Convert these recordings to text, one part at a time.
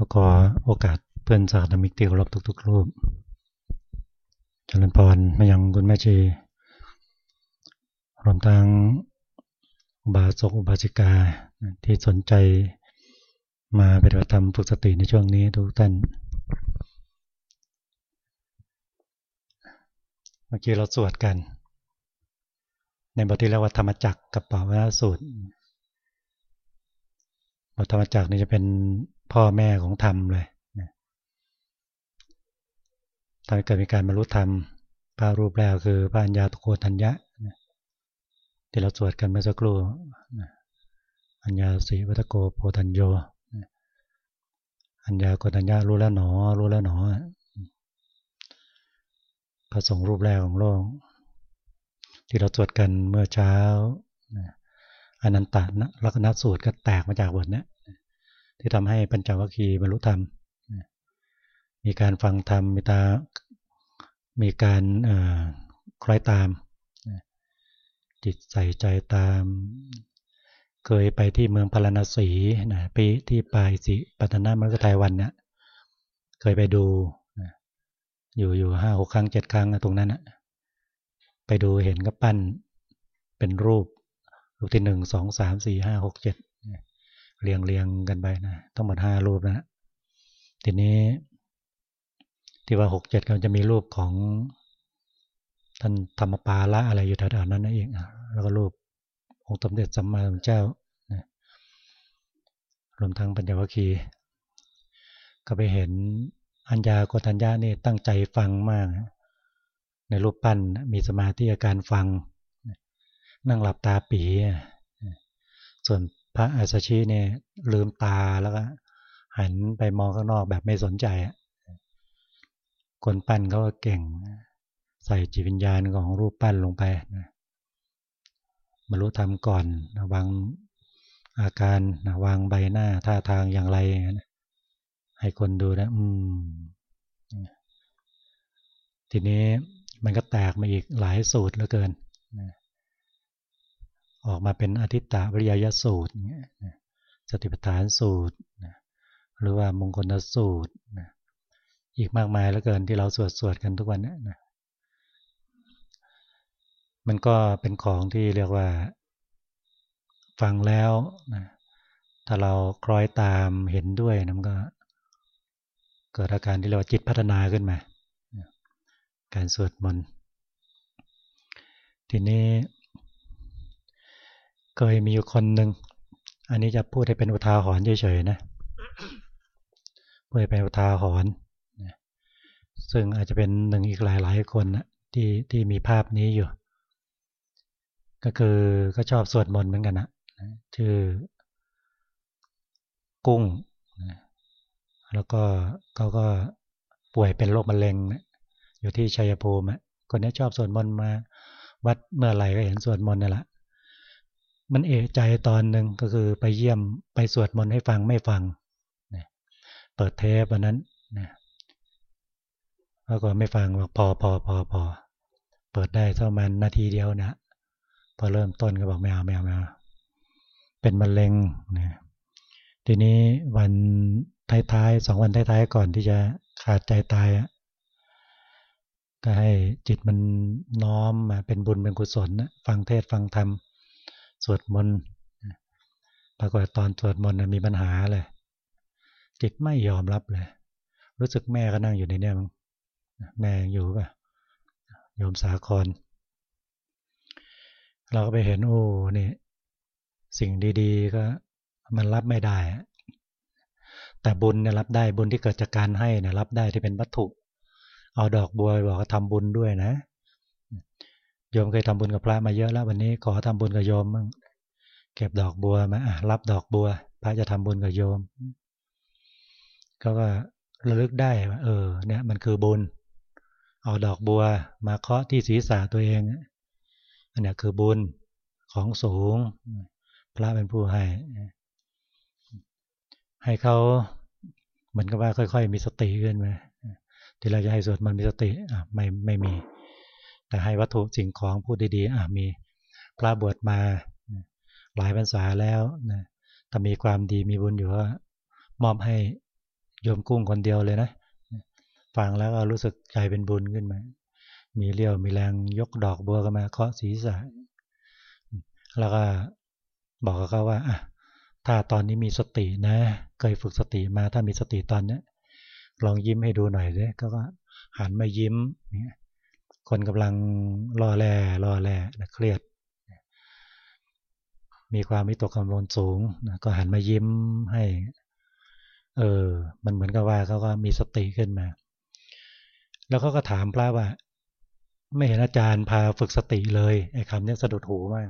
ก็ขอโอกาสเพื่อนสาธมิกที่เคารพทุกๆรูปจริญพรมายังคุณแม่ชีรวมทั้งอุบาสกอุบาสิกาที่สนใจมาปฏิบัติธรรมฝึกสติในช่วงนี้ทุกท่าน เมื่อกี้เราสวดกัน ในบทที่เรียกว่าธรรมจักรกับปาวนาสูตรบทธรรมจักรนี่จะเป็น พ่อแม่ของธรรมเลยทำให้เกิดมีการบรรลุธรรมพระรูปแรกคือพระัญญาตุโกทัญญะที่เราสวดกันเมื่อสักครู่อัญญาสีวัตโกโพธัญโยอัญญาโกทัญญารู้แล้วหนอ รู้แล้วหนอพระสงฆ์รูปแรกของโลก ที่เราสวดกันเมื่อเช้าอนันตะลักษณะสูตรก็แตกมาจากบทนี้ ที่ทำให้ปัญจวัคคีย์บรรลุธรรม มีการฟังธรรม มีตา มีการคล้อยตาม จิตใส่ใจตาม เคยไปที่เมืองพาราณสีนะปีที่ปลายสิปัตนามฤคทายวันเนี่ยเคยไปดู อยู่อยู่ห้าหกครั้งเจ็ดครั้งตรงนั้นนะไปดูเห็นก็ปั้นเป็นรูปรูปที่หนึ่งสองสามสี่ห้าหกเจ็ด เรียงเรียงกันไปนะทั้งหมดห้ารูปนะทีนี้ ที่ว่าหกเจ็ดก็จะมีรูปของท่านธรรมปาละอะไรอยู่แถวๆนั้นนั่นเองแล้วก็รูปองค์สมเด็จสัมมาสัมพุทธเจ้ารวมทั้งปัญญวคีก็ไปเห็นอัญญาโกตัญญานี่ตั้งใจฟังมาก ในรูปปั้นมีสมาธิอาการฟัง นั่งหลับตาปี ส่วน พระอาสชีเนี่ยลืมตาแล้วก็หันไปมองข้างนอกแบบไม่สนใจคนปั้นเขาก็เก่ง ใส่จิตวิญญาณของรูปปั้นลงไปบรรลุธรรมก่อนวางอาการวางใบหน้าท่าทางอย่างไรให้คนดูนะ อืม ทีนี้มันก็แตกมาอีกหลายสูตรเหลือเกิน ออกมาเป็นอธิตตวิริยสูตรสติปัฏฐานสูตร หรือว่ามงคลสูตร อีกมากมายเหลือเกินที่เราสวดสวดกันทุกวันนี้มันก็เป็นของที่เรียกว่า ฟังแล้วนะถ้าเราคล้อยตามเห็นด้วยนะมันก็ เกิดอาการที่เรียกว่าจิตพัฒนาขึ้นมา การสวดมนต์ทีนี้ เคยมีอยู่คนหนึ่ง อันนี้จะพูดให้เป็นอุทาหรณ์เฉยๆนะพูดให้เป็นอุทาหรณ์ซึ่งอาจจะเป็นหนึ่งอีกหลายๆคนนะที่ที่มีภาพนี้อยู่ ก็คือก็ชอบสวดมนต์เหมือนกันนะชื่อกุ้ง แล้วก็เขาก็ป่วยเป็นโรคมะเร็งนะอยู่ที่ชัยภูมิคนนี้ชอบสวดมนต์มา วัดเมื่อไหร่ก็เห็นสวดมนต์นี่แหละ มันเอะใจตอนหนึ่งก็คือไปเยี่ยมไปสวดมนต์ให้ฟังไม่ฟังเปิดเทปวันนั้นนะแล้วก็ไม่ฟังบอกพอพอพอพอเปิดได้เท่ามันนาทีเดียวนะ พอเริ่มต้นก็บอกไม่เอาไม่เอาไม่เอาเป็นมะเร็งนะทีนี้วันท้ายๆสองวันท้ายๆก่อนที่จะขาดใจตายก็ให้จิตมันน้อมมาเป็นบุญเป็นกุศลนะฟังเทศฟังธรรม สวดมนต์ปรากฏตอนสวดมนต์มีปัญหาเลย จิตไม่ยอมรับเลย รู้สึกแม่ก็นั่งอยู่ในนี้มั้งแม่อยู่ป่ะโยมสาคร เราก็ไปเห็นโอ้นี่สิ่งดีๆ ก็มันรับไม่ได้ แต่บุญเนี่ยรับได้บุญที่เกิดจากการให้เนี่ยรับได้ที่เป็นวัตถุ เอาดอกบัวบอกว่าทำบุญด้วยนะ โยมเคยทำบุญกับพระมาเยอะแล้ว วันนี้ขอทำบุญกับโยมมั่งเก็บดอกบัวมารับดอกบัว พระจะทำบุญกับโยมเขาก็ระลึกได้ว่าเออ เนี่ยมันคือบุญ เอาดอกบัว มาเคาะที่ศีรษะตัวเองอันนี้คือบุญของสูง พระเป็นผู้ให้ ให้เขาเหมือนกับว่าค่อย ๆ มีสติขึ้นไหมที่เราจะให้สวดมันมีสติอะไม่ไม่มี แต่ให้วัตถุสิ่งของพูดดีๆอะมีพระบวชมาหลายพรรษาแล้วนะถ้ามีความดีมีบุญอยู่ก็มอบให้โยมกุ้งคนเดียวเลยนะฟังแล้วก็รู้สึกใจเป็นบุญขึ้นมา มีเรี่ยวมีแรงยกดอกบัวกันมาเคาะศีรษะแล้วก็บอกกับเขาว่าอะถ้าตอนนี้มีสตินะ เคยฝึกสติมาถ้ามีสติตอนนี้ลองยิ้มให้ดูหน่อยเลยก็หันมายิ้มเนี่ย คนกำลังรอแลรอแลนะเครียด มีความมิตกกังวลสูงนะก็หันมายิ้มให้ เออ มันเหมือนกับว่าเขาก็มีสติขึ้นมา แล้วเขาก็ถามพระว่า ไม่เห็นอาจารย์พาฝึกสติเลยไอ้คำนี้สะดุดหูมาก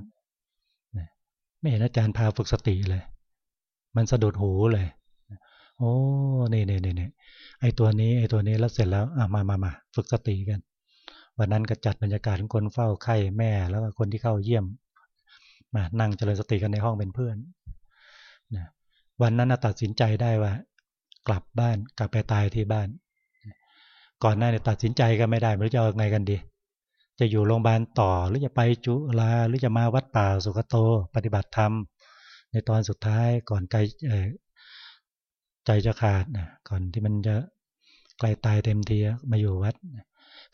ไม่เห็นอาจารย์พาฝึกสติเลย มันสะดุดหูเลย โอ้นี่นี่นี่ไอ้ตัวนี้ไอ้ตัวนี้แล้วเสร็จแล้วอะมามามาฝึกสติกัน วันนั้นก็จัดบรรยากาศของคนเฝ้าไข้แม่แล้วก็คนที่เข้าเยี่ยมมานั่งเจริญสติกันในห้องเป็นเพื่อนนะวันนั้นตัดสินใจได้ว่า กลับบ้านกลับไปตายที่บ้าน ก่อนหน้าเนี่ยตัดสินใจก็ไม่ได้ไม่รู้จะเอาไงกันดี จะอยู่โรงพยาบาลต่อหรือจะไปจุฬาหรือจะมาวัดป่าสุขโต ปฏิบัติธรรม ในตอนสุดท้ายก่อนใจใจจะขาดนะก่อนที่มันจะใกล้ตายเต็มทีมาอยู่วัด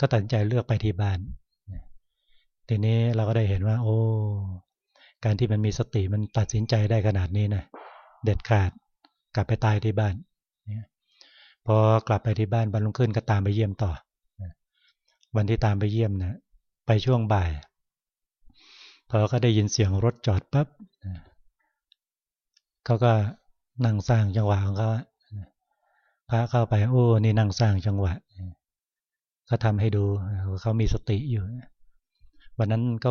ก็ตัดใจเลือกไปที่บ้านทีนี้เราก็ได้เห็นว่า โอ้ การที่มันมีสติมันตัดสินใจได้ขนาดนี้นะเด็ดขาดกลับไปตายที่บ้านพอกลับไปที่บ้านบรรลุขึ้นก็ตามไปเยี่ยมต่อวันที่ตามไปเยี่ยมนะไปช่วงบ่ายพอก็ได้ยินเสียงรถจอดปับ๊บเขาก็นั่งสร้างจังหวะของเขาพระเข้าไปโอ้นี่นั่งสร้างจังหวะ เขาทำให้ดูเขามีสติอยู่ วันนั้นก็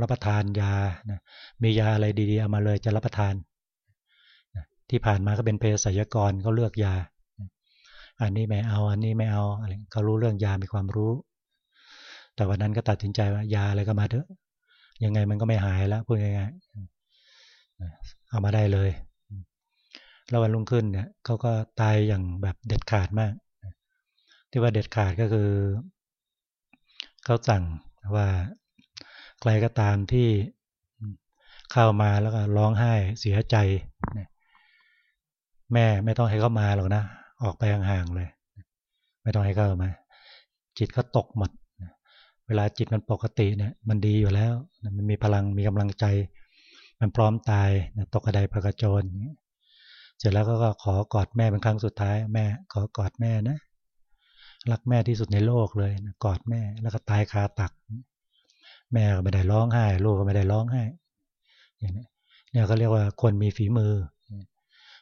รับประทานยานะมียาอะไรดีๆเอามาเลยจะรับประทานที่ผ่านมาก็เป็นเภสัชกรเขาเลือกยา อันนี้ไม่เอา อันนี้ไม่เอาอะไรเขารู้เรื่องยามีความรู้ แต่วันนั้นก็ตัดสินใจว่ายาอะไรก็มาเถอะยังไงมันก็ไม่หายแล้วพูดง่ายๆเอามาได้เลย แล้ววันรุ่งขึ้นเนี่ยเขาก็ตายอย่างแบบเด็ดขาดมาก ที่ว่าเด็ดขาดก็คือเขาสั่งว่าใครก็ตามที่เข้ามาแล้วก็ร้องไห้เสียใจแม่ไม่ต้องให้เขามาหรอกนะ ออกไปห่างๆเลย ไม่ต้องให้เขามา จิตเขาตกหมดเวลาจิตมันปกติเนี่ย มันดีอยู่แล้ว มันมีพลังมีกำลังใจ มันพร้อมตายตกกระไดพกระโจนเสร็จแล้วก็ขอกอดแม่เป็นครั้งสุดท้าย แม่ขอกอดแม่นะ รักแม่ที่สุดในโลกเลยนะกอดแม่แล้วก็ตายคาตัก แม่ก็ไม่ได้ร้องไห้ ลูกก็ไม่ได้ร้องไห้อย่างนี้เนี่ยก็เรียกว่าคนมีฝีมือ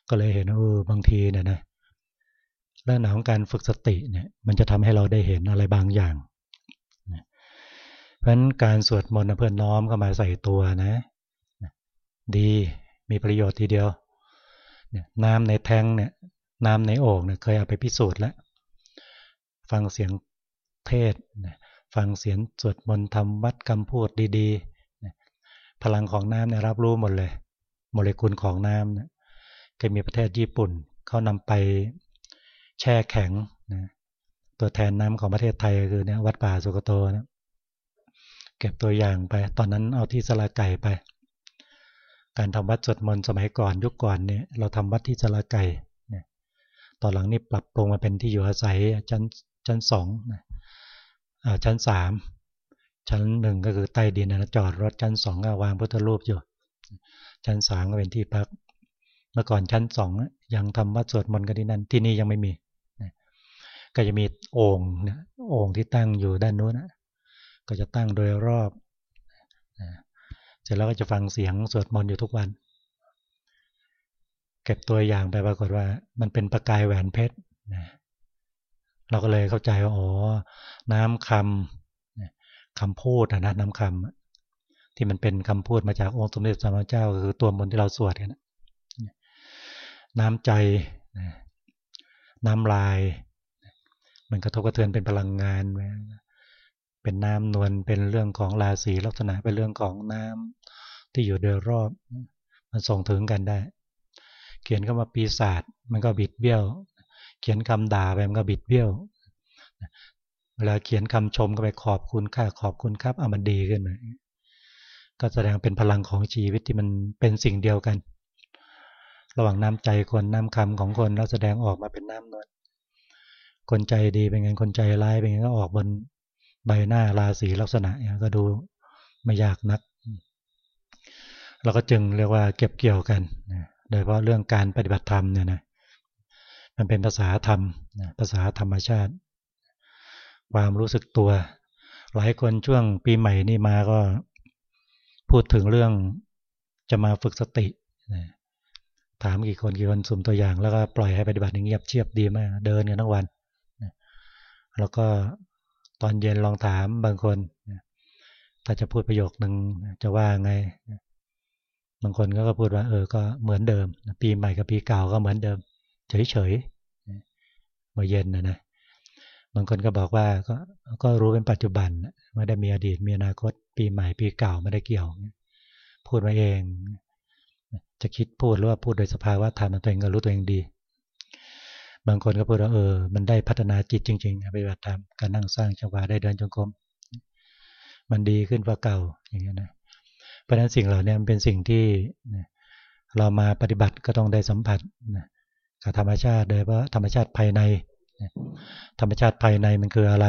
ก็เลยเห็นว่าบางทีเนี่ยนะเรื่องของการฝึกสติเนี่ยมันจะทำให้เราได้เห็นอะไรบางอย่างเพราะฉะนั้นการสวดมนต์เพื่อนน้อมเข้ามาใส่ตัวนะ ดีมีประโยชน์ทีเดียวน้ำในแทงเนี่ยน้ำในโอ่งเนี่ยเคยเอาไปพิสูจน์แล้ว ฟังเสียงเทศฟังเสียงสวดมนต์ทำวัดคำพูดดีๆ พลังของน้ำเนี่ยรับรู้หมดเลย โมเลกุลของน้ำเนี่ยเคยมีประเทศญี่ปุ่นเขานำไปแช่แข็งนะตัวแทนน้ำของประเทศไทยคือเนี่ยวัดป่าสุกโตนะเก็บตัวอย่างไป ตอนนั้นเอาที่สลาไก่ไป การทำวัดสวดมนต์สมัยก่อนยุคก่อนเนี่ยเราทำวัดที่สลาไก่ตอนหลังนี่ปรับปรุงมาเป็นที่อยู่อาศัยชั้น ชั้นสองชั้นสามชั้นหนึ่งก็คือใต้ดินนะจอดรถชั้นสองก็วางพุทธรูปอยู่ ชั้นสามก็เป็นที่พัก เมื่อก่อนชั้นสองยังทำวัดสวดมนต์กันที่นั่นที่นี่ยังไม่มีก็จะมีโอ่งเนี่ยโอ่งที่ตั้งอยู่ด้านนู้นนะก็จะตั้งโดยรอบเสร็จแล้วก็จะฟังเสียงสวดมนต์อยู่ทุกวัน เก็บตัวอย่างไปปรากฏว่า มันเป็นประกายแหวนเพชรนะ เราก็เลยเข้าใจว่าอ๋อน้ำคำคำพูดนะน้ำคำที่มันเป็นคำพูดมาจากองค์สมเด็จสมมาเจ้าคือตัวมนที่เราสวดกันน้ำใจน้ำลาย มันกระทบกระเทือนเป็นพลังงานเป็นน้ำนวลเป็นเรื่องของราศีลักษณะเป็นเรื่องของน้ำที่อยู่โดยรอบ มันส่งถึงกันได้ เขียนเข้ามาปีศาจมันก็บิดเบี้ยว เขียนคำด่าไปมันก็บิดเบี้ยวเวลาเขียนคำชมก็ไปขอบคุณค่าขอบคุณครับเอามันดีขึ้นมาก็แสดงเป็นพลังของชีวิตที่มันเป็นสิ่งเดียวกัน ระหว่างน้ำใจคนน้ำคำของคนแล้วแสดงออกมาเป็นน้ำนวลคนใจดีเป็นไงคนใจร้ายเป็นไงก็ออกบนใบหน้าราศีลักษณะเนี่ยก็ดูไม่ยากนักเราก็จึงเรียกว่าเก็บเกี่ยวกัน โดยเฉพาะเรื่องการปฏิบัติธรรมเนี่ยนะ มันเป็นภาษาธรรมภาษาธรรมชาติ ความรู้สึกตัว หลายคนช่วงปีใหม่นี่มาก็พูดถึงเรื่องจะมาฝึกสติถามกี่คนกี่คนสุ่มตัวอย่างแล้วก็ปล่อยให้ปฏิบัติเงียบเชียบดีมาก เดินกันทั้งวันแล้วก็ตอนเย็นลองถามบางคนถ้าจะพูดประโยคหนึ่งจะว่าไงบางคนก็พูดว่า เออ ก็เหมือนเดิม ปีใหม่กับปีเก่าก็เหมือนเดิม เฉยๆเมื่อเย็นนะนะบางคนก็บอกว่าก็ก็รู้เป็นปัจจุบันไม่ได้มีอดีตมีอนาคต ปีใหม่ปีเก่าไม่ได้เกี่ยว พูดมาเอง จะคิดพูดหรือว่าพูดโดยสภาวะธรรมตัวเองก็รู้ตัวเองดี บางคนก็พูดว่าเออ มันได้พัฒนาจิตจริงๆปฏิบัติธรรมการนั่งสร้างจังหวะได้เดินจงกรมมันดีขึ้นกว่าเก่าอย่างเงี้ยนะเพราะฉะนั้นสิ่งเหล่านี้มันเป็นสิ่งที่เรามาปฏิบัติก็ต้องได้สัมผัส กับธรรมชาติโดยเพราะธรรมชาติภายใน ธรรมชาติภายในมันคืออะไร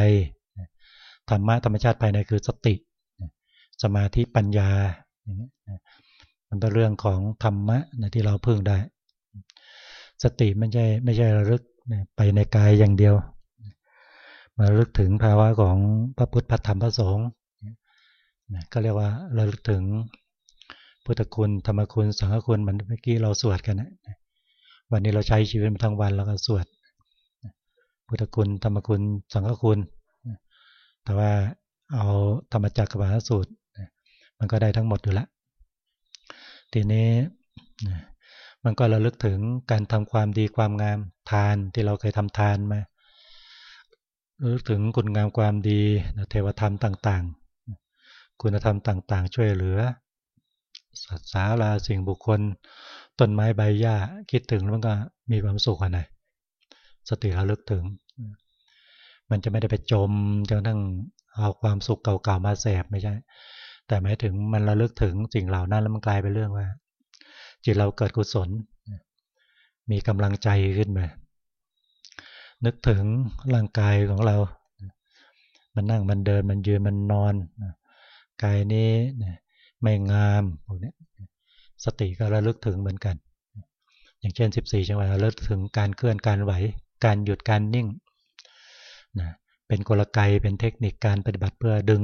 ธรรมะธรรมชาติภายในคือสติ สมาธิปัญญา มันเป็นเรื่องของธรรมะที่เราพึ่งได้ สติไม่ใช่ไม่ใช่ระลึกไปในกายอย่างเดียว มาระลึกถึงภาวะของพระพุทธพระธรรมพระสงฆ์ก็เรียกว่าระลึกถึงพุทธคุณธรรมคุณสังฆคุณเหมือนเมื่อกี้เราสวดกันนะ วันนี้เราใช้ชีวิตมาทั้งวันแล้วก็สวดพุทธคุณธรรมคุณสังฆคุณ แต่ว่าเอาธรรมจักรกับาสูตร มันก็ได้ทั้งหมดอยู่แล้วทีนี้มันก็ระลึกถึงการทำความดีความงามทานที่เราเคยทำทานมาระลึกถึงคุณงามความดีเทวธรรมต่าง ๆ คุณธรรมต่าง ๆ ช่วยเหลือ สัตว์สาราสิ่งบุคคล ต้นไม้ใบหญ้าคิดถึงแล้วมันก็มีความสุขอะไรสติระลึกถึง มันจะไม่ได้ไปจมจนทั้งเอาความสุขเก่าๆมาแสบไม่ใช่ แต่หมายถึงมันระลึกถึงสิ่งเหล่านั้นแล้วมันกลายเป็นเรื่องว่า จิตเราเกิดกุศล มีกำลังใจขึ้นมา นึกถึงร่างกายของเรา มันนั่งมันเดินมันยืนมันนอน กายนี้ ไม่งามพวกนี้สติก็ระลึกถึงเหมือนกัน อย่างเช่น 14 จังหวะระลึกถึงการเคลื่อนการไหว การหยุดการนิ่งนะเป็นกลไกเป็นเทคนิคการปฏิบัติเพื่อดึง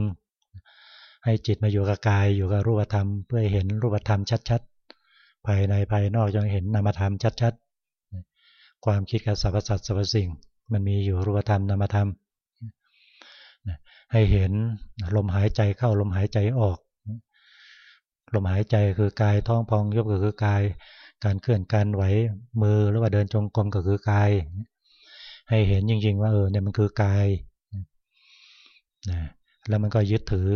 ให้จิตมาอยู่กับกายอยู่กับรูปธรรม เพื่อเห็นรูปธรรมชัดๆ ภายในภายนอกจงเห็นนามธรรมชัดๆ ความคิดกับสรรพสัตว์สรรพสิ่ง มันมีอยู่รูปธรรมนามธรรมให้เห็นลมหายใจเข้าลมหายใจออก ลมหายใจคือกายท้องพองยบก็คือกาย การเคลื่อนการไหวมือหรือว่าเดินจงกรมก็คือกาย ให้เห็นจริงๆว่าเออเนี่ยมันคือกายนะแล้วมันก็ยึดถือ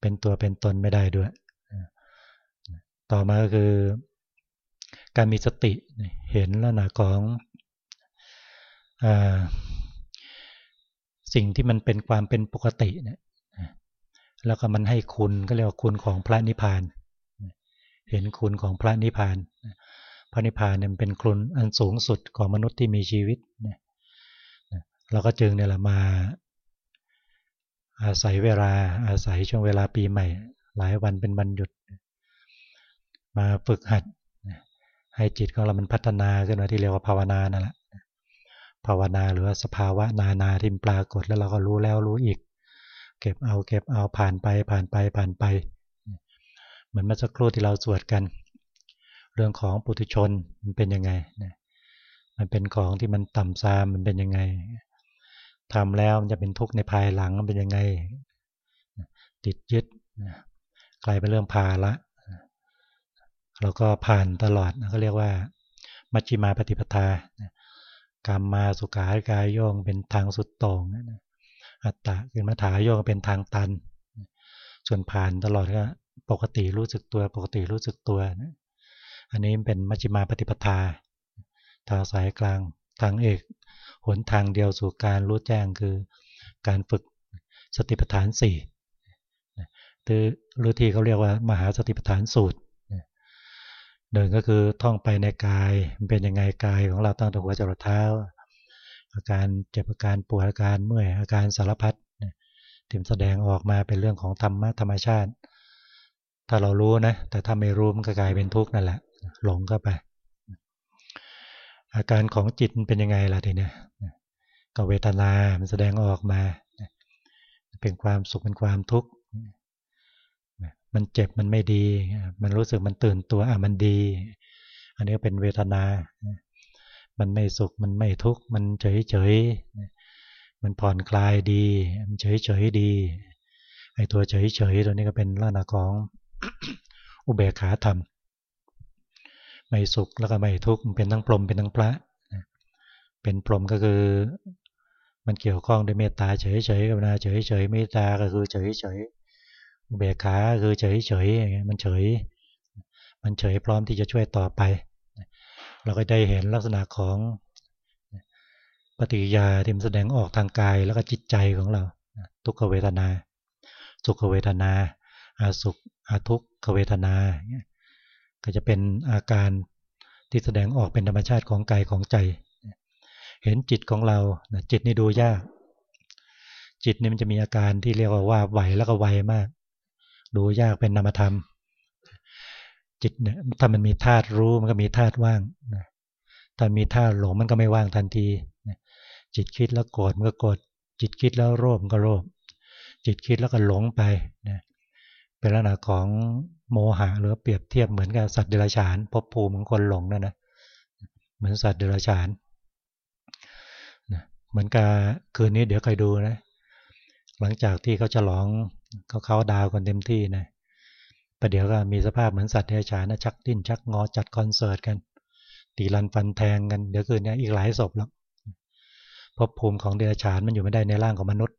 เป็นตัวเป็นตนไม่ได้ด้วย ต่อมาก็คือ การมีสติเห็นลักษณะของอสิ่งที่มันเป็นความเป็นปกติเนี่ย แล้วก็มันให้คุณก็เรียกว่าคุณของพระนิพพาน เห็นคุณของพระนิพพาน พระนิพพานเนี่ยเป็นคุณอันสูงสุดของมนุษย์ที่มีชีวิตเราก็จึงเนี่ยแหละมา อาศัยเวลาอาศัยช่วงเวลาปีใหม่ หลายวันเป็นวันหยุด มาฝึกหัด ให้จิตของเรามันพัฒนาขึ้นมาที่เรียกว่าภาวนานั่นแหละภาวนาหรือว่าสภาวะนานาที่ปรากฏแล้วเราก็รู้แล้วรู้อีก เก็บเอาเก็บเอาผ่านไปผ่านไปผ่านไป เหมือนเมื่อสักครู่ที่เราสวดกัน เรื่องของปุถุชนมันเป็นยังไงมันเป็นของที่มันต่ำซามมันเป็นยังไงทำแล้วมันจะเป็นทุกข์ในภายหลังมันเป็นยังไง ติดยึดกลายเป็นเรื่องภาละเราก็ผ่านตลอดเขาเรียกว่า มัชฌิมาปฏิปทากรรมมาสุขารกายโยงเป็นทางสุดตรง อัตตะคือมัฐาโยงเป็นทางตัน ส่วนผ่านตลอดก็ปกติรู้สึกตัว ปกติรู้สึกตัวอันนี้เป็นมัชฌิมาปฏิปทาทางสายกลางทางเอกหนทางเดียวสู่การรู้แจ้งคือการฝึกสติปัฏฐานสี่หรือที่เขาเรียกว่ามหาสติปัฏฐานสูตรหนึ่งก็คือท่องไปในกายมันเป็นยังไงกายของเราตั้งแต่หัวจรดเท้า อาการเจ็บอาการปวดอาการเมื่อยอาการสารพัดที่แสดงออกมาเป็นเรื่องของธรรมะธรรมชาติ ถ้าเรารู้นะ แต่ถ้าไม่รู้มันก็กลายเป็นทุกข์นั่นแหละ หลงเข้าไป อาการของจิตเป็นยังไงล่ะทีเนี้ยก็เวทนา มันแสดงออกมา เป็นความสุขเป็นความทุกข์มันเจ็บมันไม่ดี มันรู้สึกมันตื่นตัวอะมันดี อันนี้เป็นเวทนา มันไม่สุข มันไม่ทุกข์ มันเฉยเฉยมันผ่อนคลายดี มันเฉยเฉยดี ไอตัวเฉยเฉยตัวนี้ก็เป็นลักษณะของอุเบกขาธรรม ไม่สุขแล้วก็ไม่ทุกข์ มันเป็นทั้งพรหมเป็นทั้งพระ เป็นพรหมก็คือ มันเกี่ยวข้องด้วยเมตตาเฉยเฉยกับนาเฉยเฉยเมตตาก็คือเฉยเฉยเบียขาคือเฉยเฉยมันเฉย มันเฉยพร้อมที่จะช่วยต่อไป เราก็ได้เห็นลักษณะของปฏิกิยาที่มันแสดงออกทางกายแล้วก็จิตใจของเรา ทุกขเวทนา สุขเวทนา อาสุขอาทุกขเวทนา ก็จะเป็นอาการที่แสดงออกเป็นธรรมชาติของกายของใจ เห็นจิตของเราจิตนี่ดูยาก จิตนี่มันจะมีอาการที่เรียกว่าว่าไหวแล้วก็ไวมาก ดูยากเป็นนามธรรม จิตเนี่ยถ้ามันมีธาตุรู้มันก็มีธาตุว่างนะถ้ามีธาตุหลงมันก็ไม่ว่างทันทีจิตคิดแล้วโกรธมันก็โกรธจิตคิดแล้วโลภมันก็โลภจิตคิดแล้วก็หลงไปนะเป็นลักษณะของโมหะหรือเปรียบเทียบเหมือนกับสัตว์เดรัจฉานพบภูมิของคนหลงนั่นนะเหมือนสัตว์เดรัจฉานนะเหมือนกับคืนนี้เดี๋ยวใครดูนะ หลังจากที่เขาฉลองเขาเขาดาวกันเต็มที่นะ ประเดี๋ยวก็มีสภาพเหมือนสัตว์เดรัจฉานนะชักดิ้นชักงอจัดคอนเสิร์ตกัน ตีลันฟันแทงกันเดี๋ยวคืนนี้อีกหลายศพแล้วพบภูมิของเดรัจฉานมันอยู่ไม่ได้ในร่างของมนุษย์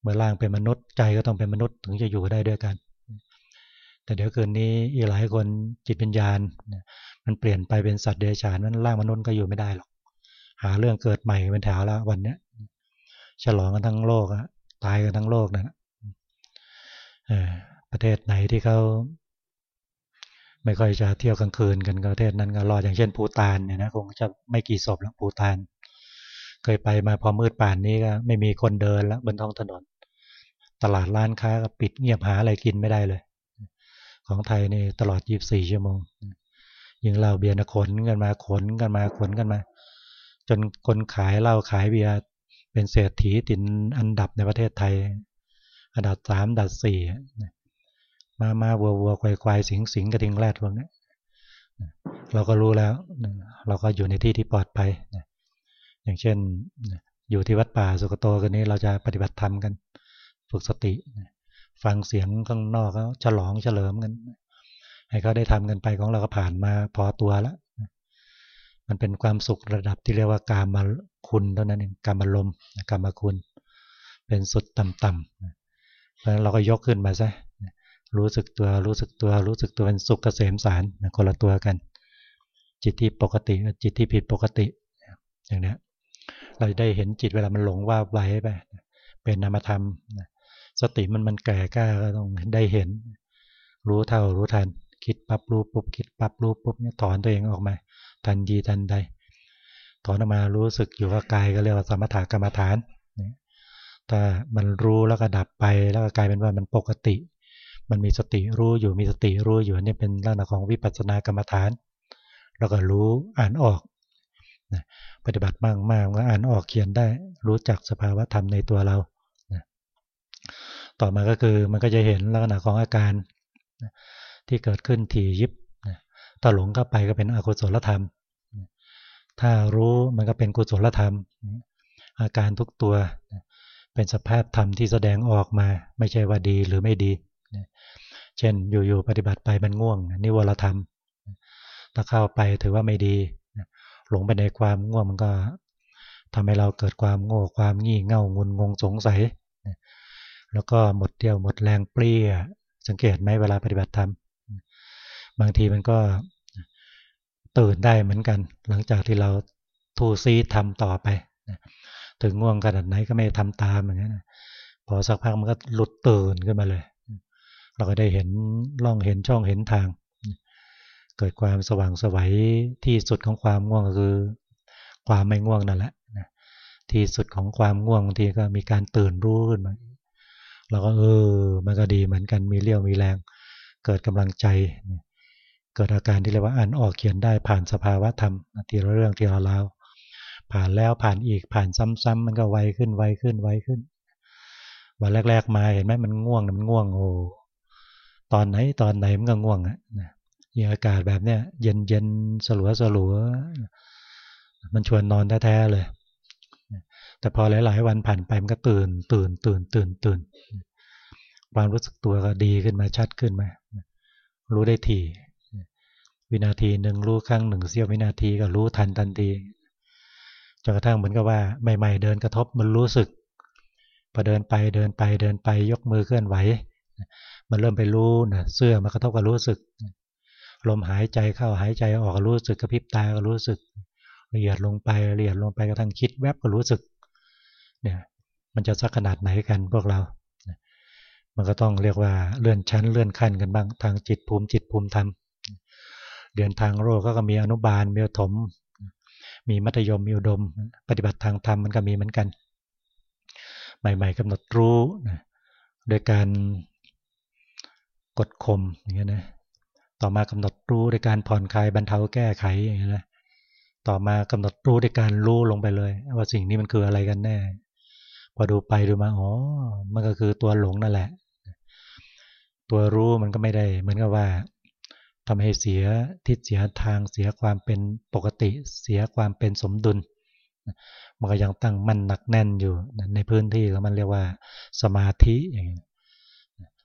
เมื่อร่างเป็นมนุษย์ใจก็ต้องเป็นมนุษย์ถึงจะอยู่ได้ด้วยกัน แต่เดี๋ยวคืนนี้อีกหลายคนจิตวิญญาณ มันเปลี่ยนไปเป็นสัตว์เดรัจฉานมันร่างมนุษย์ก็อยู่ไม่ได้หรอก หาเรื่องเกิดใหม่เป็นแถวแล้ววันเนี้ยฉลองกันทั้งโลกอะตายกันทั้งโลกนะ ประเทศไหนที่เขาไม่ค่อยจะเที่ยวกลางคืนกันประเทศนั้นก็รอดอย่างเช่นปูตานเนี่ยนะคงจะไม่กี่ศพแล้วปูตาน เคยไปมาพอมืดป่านนี้ก็ไม่มีคนเดินแล้วบนท้องถนน ตลาดร้านค้าก็ปิดเงียบหาอะไรกินไม่ได้เลย ของไทยนี่ตลอด 24 ชั่วโมงยิงเหล้าเบียร์ขนกันมาขนกันมาขนกันมา จนคนขายเหล้าขายเบียร์เป็นเศรษฐีตินอันดับในประเทศไทย อันดับสามอันดับสี่ มามาวัววัวควายควายสิงสิงกระทิงแรดพวกนี้เราก็รู้แล้ว เราก็อยู่ในที่ที่ปลอดภัยอย่างเช่น อยู่ที่วัดป่าสุกโตกันนี้เราจะปฏิบัติธรรมกัน ฝึกสติ ฟังเสียงข้างนอกเขาฉลองเฉลิมกัน ให้เขาได้ทำกันไปของเราก็ผ่านมาพอตัวแล้วมันเป็นความสุขระดับที่เรียกว่าการมาคุณเท่านั้นเองกรรมลมกรรมคุณ เป็นสุดต่ำๆเพราะฉะนั้นเราก็ยกขึ้นมาซะ รู้สึกตัวรู้สึกตัวรู้สึกตัวเป็นสุขเกษมสารคนละตัวกัน จิตที่ปกติจิตที่ผิดปกติ อย่างนี้เราจะได้เห็นจิตเวลามันหลงว่าไวไปเป็นนามธรรมสติมันมันแก่กล้าก็ต้องได้เห็น รู้เท่ารู้ทัน คิดปั๊บรู้ปุ๊บคิดปั๊บรู้ปุ๊บเนี่ยถอนตัวเองออกมา ทันทีทันใดถอนออกมารู้สึกอยู่กับกายก็เรียกว่าสมถกรรมฐานถ้ามันรู้แล้วก็ดับไปแล้วก็กลายเป็นว่ามันปกติ มันมีสติรู้อยู่มีสติรู้อยู่นี่เป็นลักษณะของวิปัสสนากรรมฐาน แล้วก็รู้อ่านออกปฏิบัติมากมากก็อ่านออกเขียนได้ รู้จักสภาวะธรรมในตัวเราต่อมาก็คือมันก็จะเห็นลักษณะของอาการที่เกิดขึ้นถี่ยิบถ้าหลงเข้าไปก็เป็นอกุศลธรรมถ้ารู้มันก็เป็นกุศลธรรม อาการทุกตัวเป็นสภาพธรรมที่แสดงออกมา ไม่ใช่ว่าดีหรือไม่ดี เช่นอยู่ๆปฏิบัติไปมันง่วงนิวรธรรม ถ้าเข้าไปถือว่าไม่ดีหลงไปในความง่วงมันก็ทำให้เราเกิดความโง่ความงี่เง่างุนงงสงสัย แล้วก็หมดเที่ยวหมดแรงเปรี้ย สังเกตไหมเวลาปฏิบัติธรรม บางทีมันก็ตื่นได้เหมือนกัน หลังจากที่เราทูซีทำต่อไป ถึงง่วงขนาดไหนก็ไม่ทำตามอย่างนั้นพอสักพักมันก็หลุดตื่นขึ้นมาเลย เราก็ได้เห็นล่องเห็นช่องเห็นทาง เกิดความสว่างสวัยที่สุดของความง่วงก็คือ ความไม่ง่วงนั่นแหละที่สุดของความง่วงทีก็มีการตื่นรู้ขึ้นมาเราก็เออมันก็ดีเหมือนกันมีเรี่ยวมีแรง เกิดกำลังใจ เกิดอาการที่เรียกว่าอ่านออกเขียนได้ผ่านสภาวะธรรมทีละเรื่องทีละราวผ่านแล้วผ่านอีกผ่านซ้ำๆมันก็ไวขึ้นไวขึ้นไวขึ้น วันแรก ๆ มาเห็นไหมมันง่วงมันง่วงโอ้ ตอนไหนตอนไหนมันก็ง่วงอะยิ่งอากาศแบบเนี้ยเย็นเย็นสลัวสลัวมันชวนนอนแท้ๆเลย แต่พอหลาย ๆ วันผ่านไปมันก็ตื่น ตื่น ตื่น ตื่น ตื่น ความรู้สึกตัวก็ดีขึ้นมาชัดขึ้นมา รู้ได้ทีวินาทีหนึ่งรู้ครั้งหนึ่งเสี้ยววินาทีก็รู้ทันทันทีจนกระทั่งเหมือนกับว่าใหม่ ๆ เดินกระทบมันรู้สึกพอเดินไปเดินไปเดินไปยกมือเคลื่อนไหว มันเริ่มไปรู้นะเสื้อมากระทบกับรู้สึก ลมหายใจเข้าหายใจออกก็รู้สึกกระพริบตาก็รู้สึกละเอียดลงไปละเอียดลงไปกระทั่งคิดแวบก็รู้สึกเนี่ยมันจะสักขนาดไหนกันพวกเรา มันก็ต้องเรียกว่าเลื่อนชั้นเลื่อนขั้นกันบ้างทางจิตภูมิจิตภูมิธรรมเรียนทางโลกก็มีอนุบาลมีถม มีมัธยมมีอุดม ปฏิบัติทางธรรมมันก็มีเหมือนกัน ใหม่ ๆกำหนดรู้นะโดยการ กดข่มอย่างเงี้ยนะต่อมากำหนดรู้โดยการผ่อนคลายบรรเทาแก้ไขอย่างเงี้ยนะต่อมากำหนดรู้ด้วยการรู้ลงไปเลย ว่าสิ่งนี้มันคืออะไรกันแน่ พอดูไปดูมาอ๋อมันก็คือตัวหลงนั่นแหละ ตัวรู้มันก็ไม่ได้เหมือนกับว่าทำให้เสียทิศเสียทางเสียความเป็นปกติ เสียความเป็นสมดุลมันก็ยังตั้งมั่นหนักแน่นอยู่ในพื้นที่แล้วมันเรียกว่าสมาธิอย่างนี้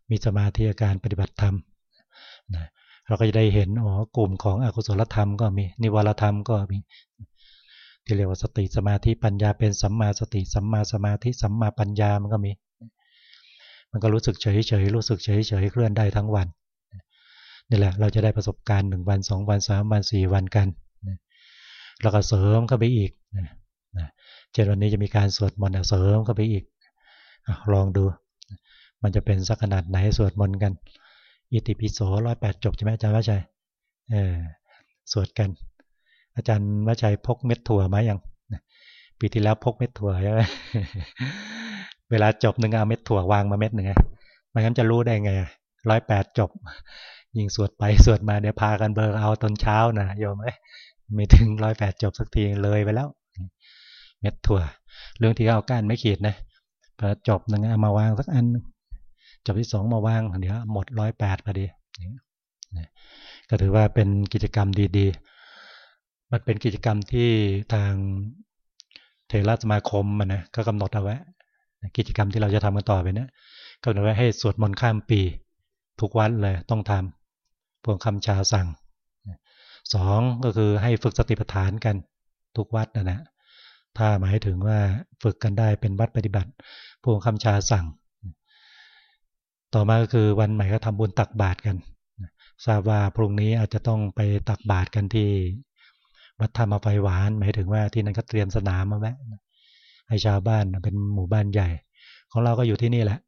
มีสมาธิอาการปฏิบัติธรรมเราก็จะได้เห็นอ๋อกลุ่มของอกุศลธรรมก็มีนิวรธรรมก็มีที่เรียกว่าสติสมาธิปัญญาเป็นสัมมาสติสัมมาสมาธิสัมมาปัญญามันก็มี มันก็รู้สึกเฉยเฉยรู้สึกเฉยเฉยเคลื่อนได้ทั้งวันนี่แหละเราจะได้ประสบการณ์หนึ่งวันสองวันสามวันสี่วันกันแล้วก็เสริมเข้าไปอีกเช่นวันนี้จะมีการสวดมนต์เสริมเข้าไปอีกลองดู มันจะเป็นสักขนาดไหนสวดมนต์กัน อิติปิโสร้อยแปดจบใช่ไหมอาจารย์วัชัยเออสวดกัน อาจารย์วัชัยพกเม็ดถั่วมาอย่างปีที่แล้วพกเม็ดถั่วใช่ไหมเวลาจบหนึ่งเอาเม็ดถั่ววางมาเม็ดหนึ่งไงไม่งั้นจะรู้ได้ไงร้อยแปดจบ ยิงสวดไปสวดมาเดี๋ยวพากันเบอร์เอาตอนเช้านะโยมไหมไม่ถึงร้อยแปดจบสักทีเลยไปแล้ว เม็ดถั่ว เรื่องที่เอาก้านไม่ขีดนะพอจบหนึ่งเอามาวางสักอัน จบที่สองมาวางเดี๋ยวหมดร้อยแปดพอดีก็ถือว่าเป็นกิจกรรมดี ๆ มันเป็นกิจกรรมที่ทางเทรสมาคมมันนะก็กำหนดเอาไว้ กิจกรรมที่เราจะทำกันต่อไปเนะกำหนดไว้ให้สวดมนต์ข้ามปี ทุกวันเลยต้องทำพวกคำชาสั่งสองก็คือให้ฝึกสติปัฏฐานกันทุกวัดนะนะถ้าหมายถึงว่าฝึกกันได้เป็นวัดปฏิบัติพวกคำชาสั่ง ต่อมาก็คือวันใหม่ก็ทำบุญตักบาตรกันทราบว่าพรุ่งนี้อาจจะต้องไปตักบาตรกันที่วัดธรรมไฟหวาน หมายถึงว่าที่นั่นก็เตรียมสนามมาแวะให้ชาวบ้านเป็นหมู่บ้านใหญ่ ของเราก็อยู่ที่นี่แหละ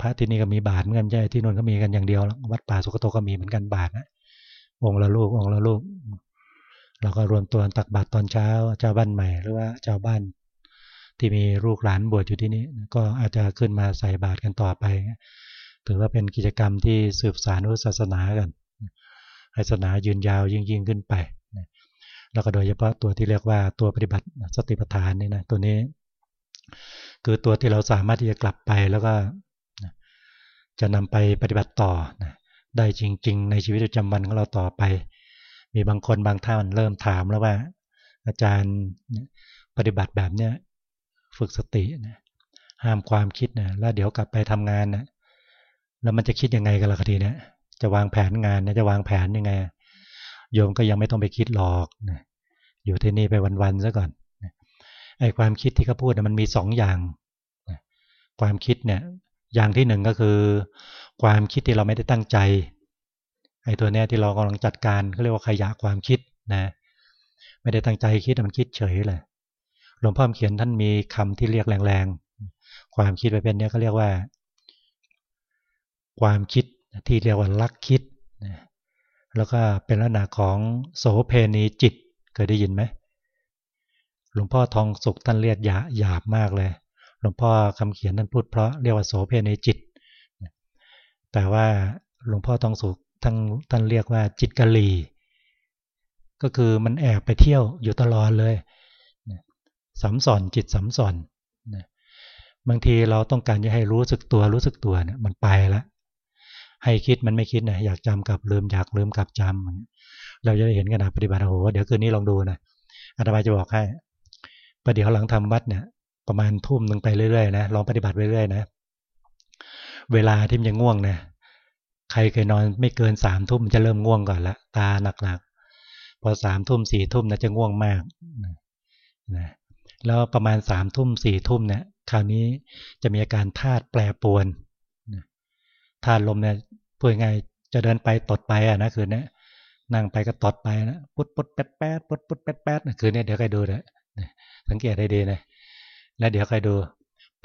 พระที่นี่ก็มีบาทเหมือนกันใช่ที่นนก็มีกันอย่างเดียว วัดป่าสุกโตก็มีเหมือนกันบาทนะองค์ละลูกองค์ละลูกเราก็รวมตัวตักบาตรตอนเช้าเจ้าบ้านใหม่หรือว่าเจ้าบ้าน ที่มีลูกหลานบวชอยู่ที่นี่ก็อาจจะขึ้นมาใส่บาตรกันต่อไป ถือว่าเป็นกิจกรรมที่สืบสารศาสนากันศาสนายืนยาวยิ่งยิ่งขึ้นไป แล้วก็โดยเฉพาะตัวที่เรียกว่าตัวปฏิบัติสติปัฏฐานนี่นะตัวนี้ คือตัวที่เราสามารถที่จะกลับไปแล้วก็จะนำไปปฏิบัติต่อได้จริง ๆ ในชีวิตประจำวันของเราต่อไป มีบางคนบางท่านเริ่มถามแล้วว่า อาจารย์ปฏิบัติแบบเนี้ย ฝึกสตินะห้ามความคิดนะแล้วเดี๋ยวกลับไปทำงานนะแล้วมันจะคิดยังไงกันล่ะคดีเนี้ยจะวางแผนงานนะจะวางแผนยังไงโยมก็ยังไม่ต้องไปคิดหรอกนะอยู่ที่นี่ไปวันๆซะก่อนไอ้ความคิดที่เขาพูดนะมันมีสองอย่าง ความคิดเนี่ย อย่างที่หนึ่งก็คือ ความคิดที่เราไม่ได้ตั้งใจ ไอ้ตัวเนี้ยที่เรากำลังจัดการเขาเรียกว่าขยะความคิดนะ ไม่ได้ตั้งใจคิดมันคิดเฉยเลย หลวงพ่อเขียนท่านมีคำที่เรียกแรงๆ ความคิดปเป็นเนี้ยเขาเรียกว่า ความคิดที่เรียกว่าลักคิด แล้วก็เป็นลักษณะของโสเพณีจิตเคยได้ยินไหมหลวงพ่อทองสุขท่านเรียกหยาหยาบมากเลย หลวงพ่อคำเขียนท่านพูดเพราะเรียกว่าโสเพณีจิต แต่ว่าหลวงพ่อทองสุขท่านท่านเรียกว่าจิตกะลีก็คือมันแอบไปเที่ยวอยู่ตลอดเลย สัมสอนจิตสัมสอนบางทีเราต้องการจะให้รู้สึกตัวรู้สึกตัวเนี่ยมันไปแล้วให้คิดมันไม่คิดนะอยากจำกับลืมอยากลืมกับจำเราจะได้เห็นขณะปฏิบัติโอ้โหเดี๋ยวคืนนี้ลองดูนะอาตมาจะบอกให้ประเดี๋ยวหลังทำวัดเนี่ย ประมาณทุ่มหนึ่งไปเรื่อยๆนะลองปฏิบัติไปเรื่อยๆนะ เวลาที่มันจะง่วงนะใครเคยนอนไม่เกินสามทุ่มจะเริ่มง่วงก่อนละตาหนักๆพอสามทุ่มสี่ทุ่มนะจะง่วงมากนะ แล้วประมาณสามทุ่มสี่ทุ่มเนี่ยคราวนี้จะมีอาการธาตุแปรปวนธาตุลมเนี่ยพูดง่ายจะเดินไปตดไปอะนะคืนนี้นั่งไปก็ตดไปนะปุดปุดแป๊ดแป๊ดปุดปุดแป๊ดแป๊ดคืนนี้เดี๋ยวใครดูนะสังเกตได้ดีนะแล้วเดี๋ยวใครดู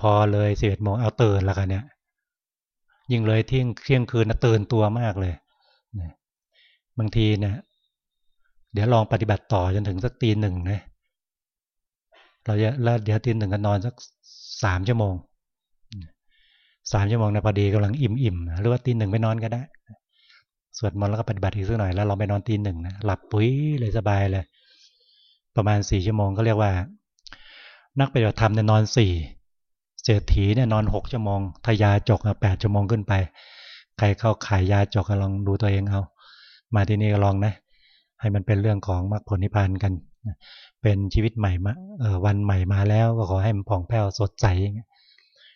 พอเลยสิบเอ็ดโมงเอาตื่นแล้วกันเนี่ยยิ่งเลยเที่ยงเที่ยงคืนนะตื่นตัวมากเลยบางทีเนี่ยเดี๋ยวลองปฏิบัติต่อจนถึงสักตีหนึ่งนะ เราจะแล้วเดี๋ยวตีหนึ่งก็นอนสักสามชั่วโมงสามชั่วโมงนะพอดีกำลังอิ่มอิ่มหรือว่าตีหนึ่งไปนอนก็ได้สวดมนต์แล้วก็ปฏิบัติอีกสักหน่อยแล้วเราไปนอนตีหนึ่งนะหลับปุ๋ยเลยสบายเลย ประมาณสี่ชั่วโมงก็เรียกว่า นักปฏิบัติธรรมเนี่ยนอนสี่เศรษฐีเนี่ยนอนหกชั่วโมงทยาจกแปดชั่วโมงขึ้นไป ใครเข้าขายยาจกก็ลองดูตัวเองเอา มาที่นี่ก็ลองนะ ให้มันเป็นเรื่องของมรรคผลนิพพานกัน เป็นชีวิตใหม่มาวันใหม่มาแล้วก็ขอให้มันผ่องแผ้วสดใส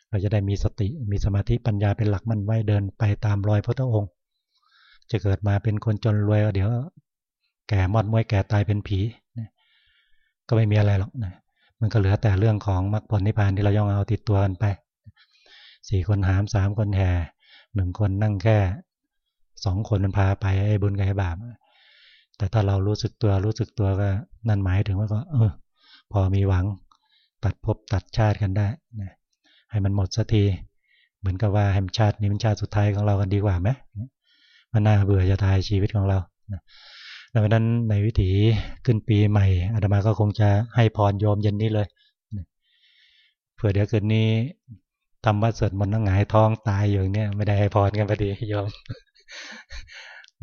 เราจะได้มีสติมีสมาธิปัญญาเป็นหลักมั่นไว้เดินไปตามรอยพระองค์ จะเกิดมาเป็นคนจนรวยเดี๋ยว แก่มอดมวยแก่ตายเป็นผีก็ไม่มีอะไรหรอกนะมันก็เหลือแต่เรื่องของมรรคผลนิพพานที่เราย่องเอาติดตัวกันไปสี่คนหามสามคนแห่หนึ่งคนนั่งแค่สองคนมันพาไปไอ้บุญกับไอ้บาป แต่ถ้าเรารู้สึกตัวรู้สึกตัวก็นั่นหมายถึงว่าก็ เออ พอมีหวังตัดภพตัดชาติกันได้นะให้มันหมดสักที เหมือนกับว่าแฮมชาตินี้เป็นชาติสุดท้ายของเรากันดีกว่าไหมมันน่าเบื่อจะตายชีวิตของเราดังนั้นในวิถีขึ้นปีใหม่อาตมาก็คงจะให้พรโยมเย็นนี้เลยเผื่อเดี๋ยวคืนนี้ทำวัดสวดมนต์นั่งหงายท้องตายอย่างเนี้ยไม่ได้ให้พรกันพอดีโยม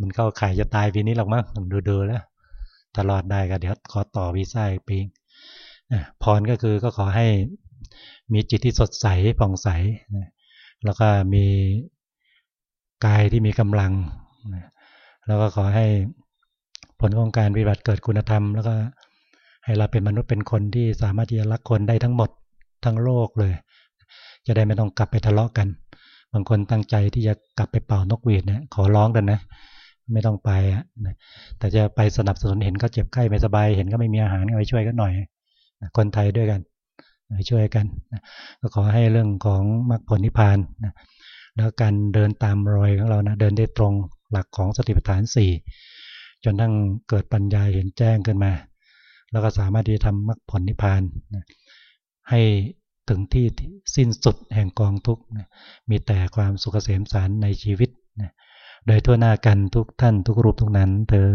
มันเข้าข่ายจะตายปีนี้หรอกมั้งดูดูแล้วตลอดได้ก็เดี๋ยวขอต่อวีซ่าอีกปีพรก็คือก็ขอให้มีจิตที่สดใสผ่องใส แล้วก็มีกายที่มีกำลัง แล้วก็ขอให้ผลของการปฏิบัติเกิดคุณธรรม แล้วก็ให้เราเป็นมนุษย์เป็นคนที่สามารถที่จะรักคนได้ทั้งหมดทั้งโลกเลย จะได้ไม่ต้องกลับไปทะเลาะกัน บางคนตั้งใจที่จะกลับไปเป่านกหวีดเนี่ยขอร้องกันนะ ไม่ต้องไปอะแต่จะไปสนับสนุนเห็นก็เจ็บไข้ไม่สบาย เห็นก็ไม่มีอาหารก็ไปช่วยกันหน่อยคนไทยด้วยกันไปช่วยกันก็ขอให้เรื่องของมรรคผลนิพพานนะแล้วการเดินตามรอยของเรานะเดินได้ตรงหลักของสติปัฏฐานสี่จนทั้งเกิดปัญญาเห็นแจ้งขึ้นมา แล้วก็สามารถที่จะทำมรรคผลนิพพานให้ถึงที่สิ้นสุดแห่งกองทุกข์มีแต่ความสุขเกษมสารในชีวิต โดยทั่วหน้ากันทุกท่านทุกรูปทุกนั้นเธอ